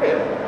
fail.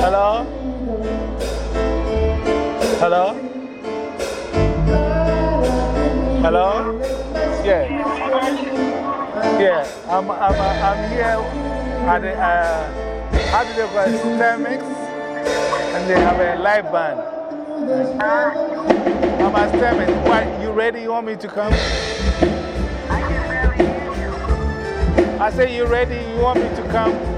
Hello? Hello? Hello? Yeah. Yeah, I'm, I'm, I'm here at the, uh, how do they. And they have a live band. I'm at Stemix. What, you ready? You want me to come? I say, you ready? You want me to come?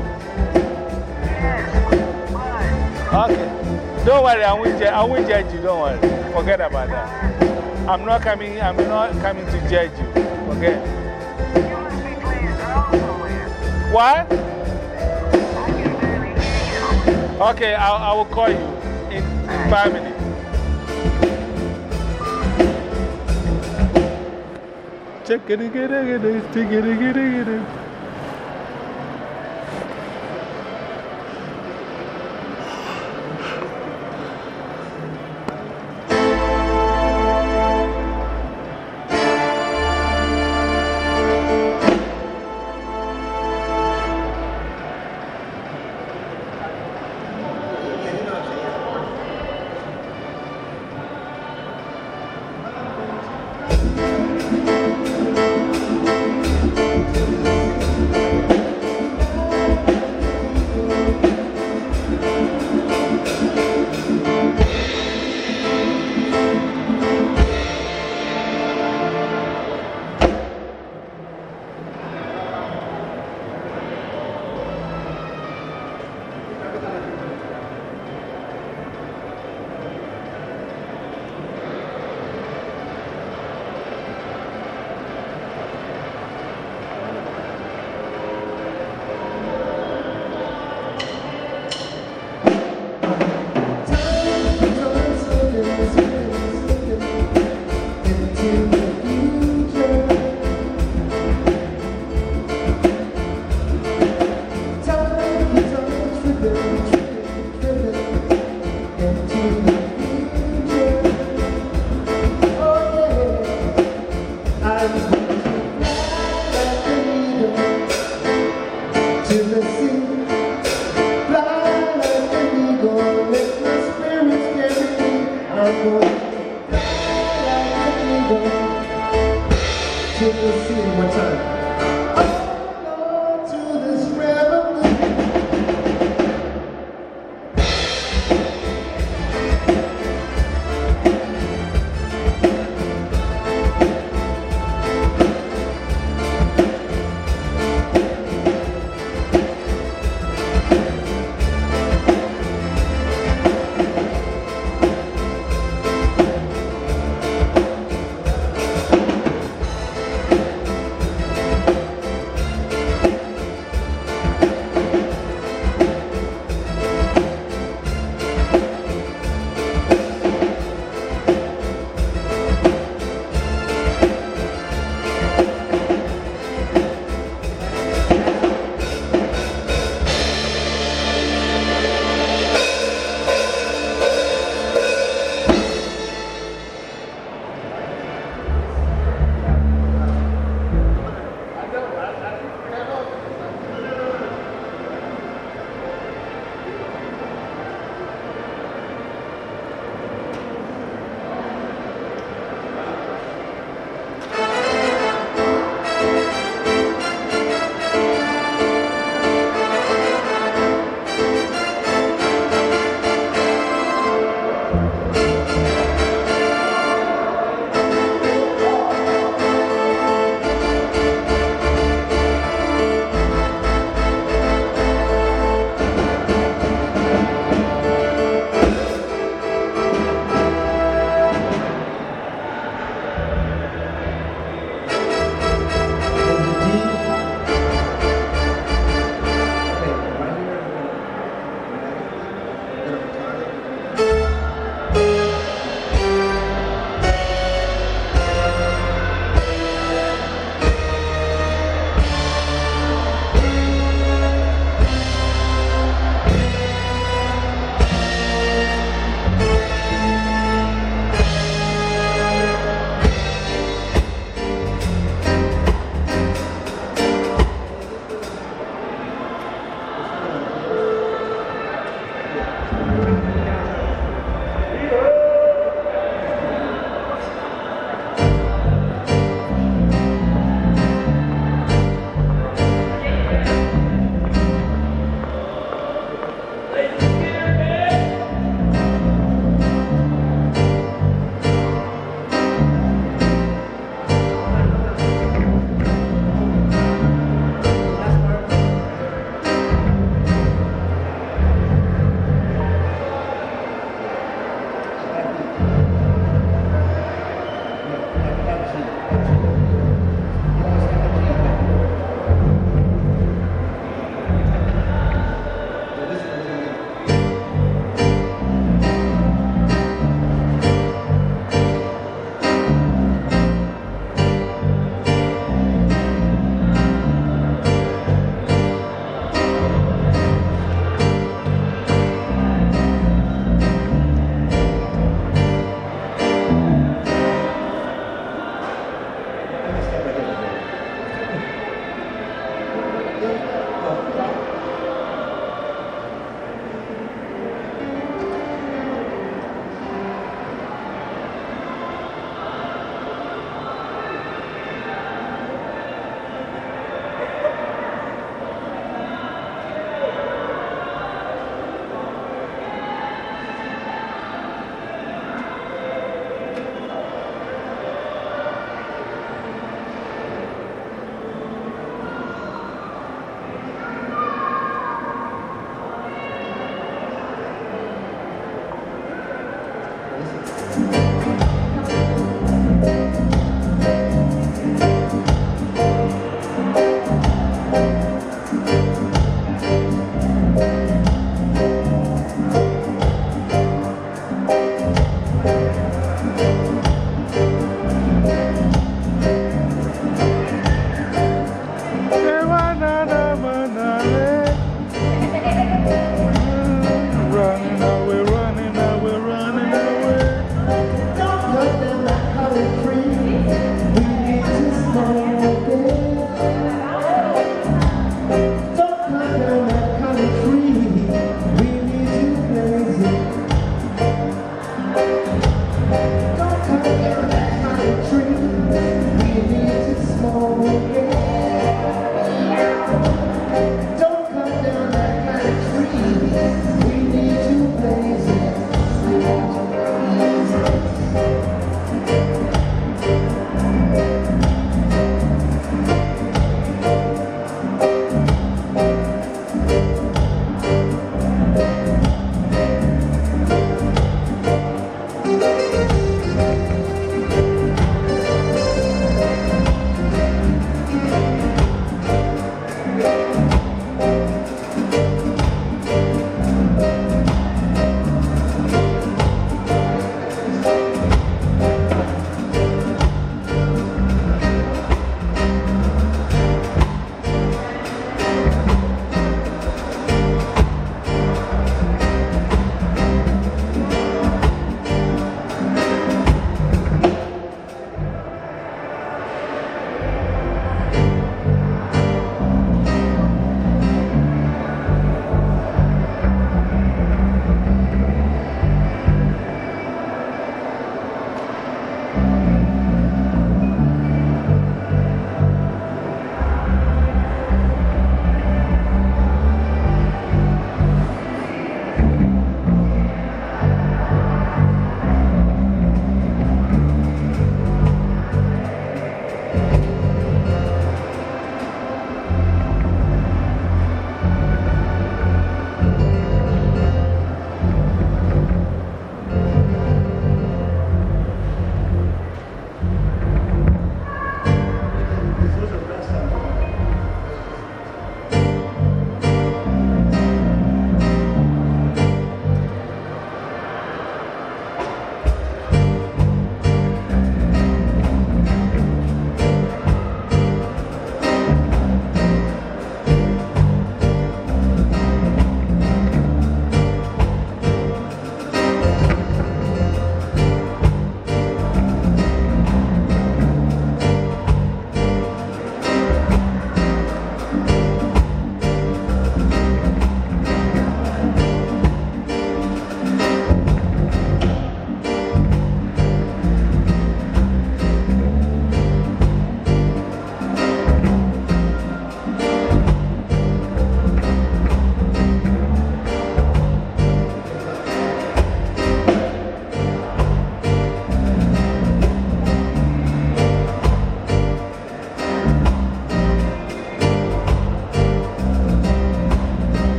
Okay. Don't worry, I won't, I won't judge you. Don't worry. Forget about that. I'm not coming, I'm not coming to judge you. Forget. What? Okay, I'll, I will call you in, five minutes. Check it, get it, get it, get it, get it.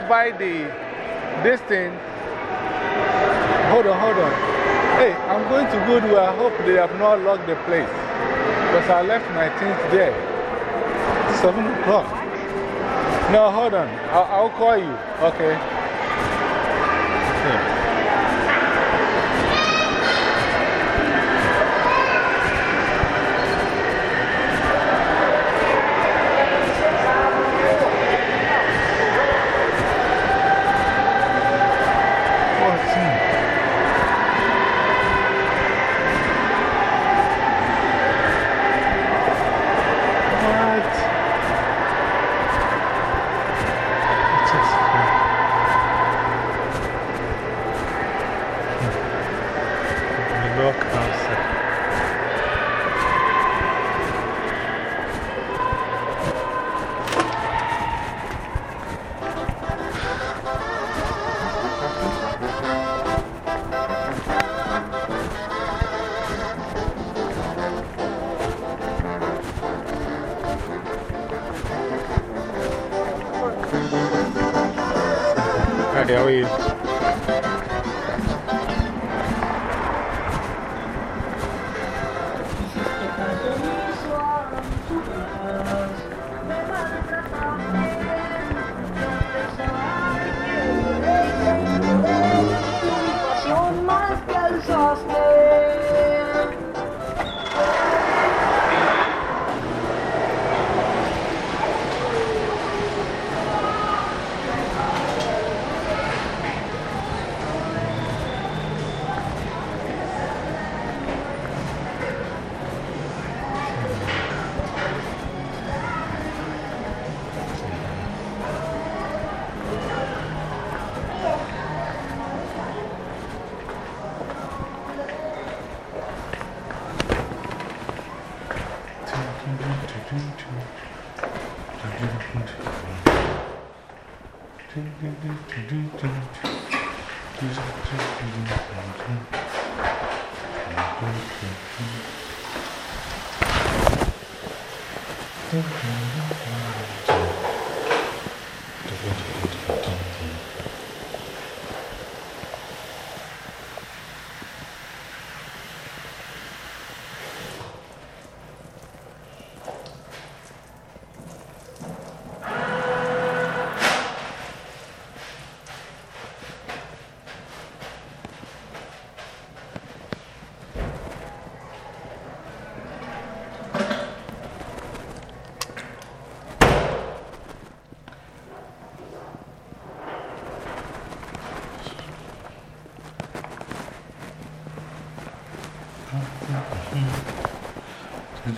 To buy the, this thing, hold on, hold on. Hey, I'm going to go to, where I hope they have not locked the place. Because I left my things there. 7 o'clock. No, hold on. I'll, I'll call you. Okay.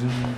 Yeah.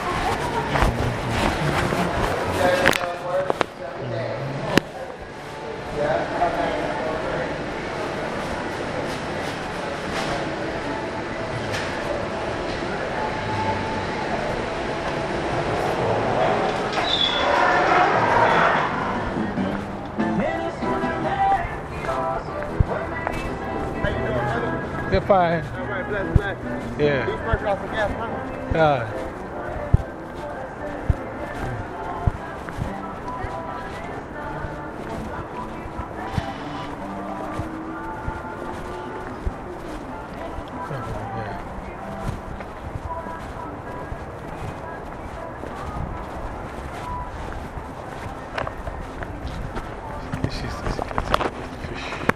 fine. All right, bless, bless. Yeah. Eat first off the gas, huh? Yeah. This is- this is fish.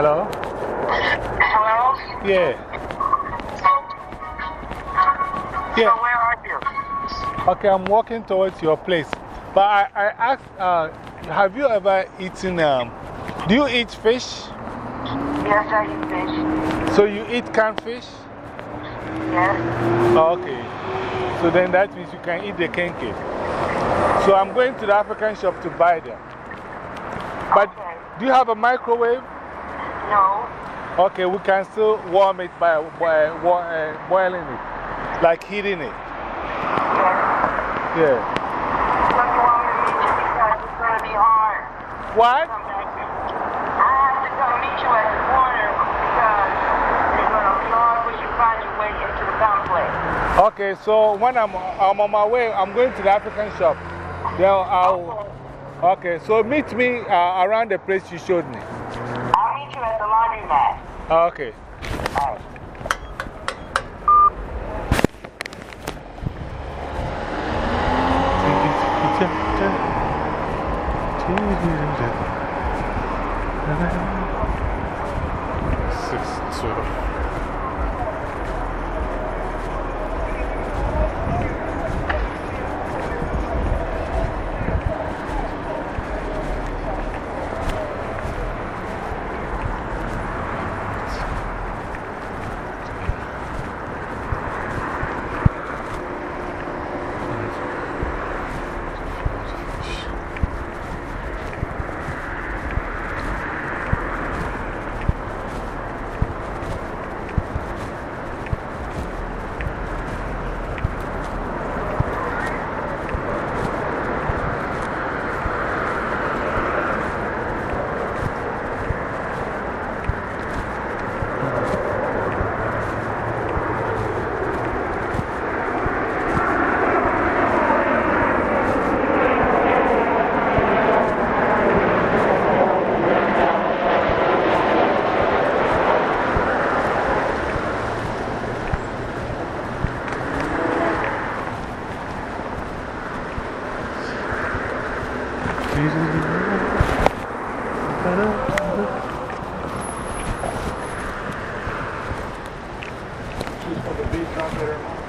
Hello? Hello? Yeah. So Yeah. where are you? Okay, I'm walking towards your place. But I, I asked, uh, have you ever eaten, um, do you eat fish? Yes, I eat fish. So you eat canned fish? Yes. Oh, okay. So then that means you can eat the kenkey. So I'm going to the African shop to buy them. But Okay. do you have a microwave? No. Okay, we can still warm it by, by uh, boiling it, like heating it. Yes. Yeah. When me because it's going to be hard. What? I have to come meet you at the corner because going to for you find your way into the complex. Okay, so when I'm, I'm on my way, I'm going to the African shop. Then I'll. Okay, so meet me uh, around the place you showed me. I'll meet you at the laundromat. Okay. Please don't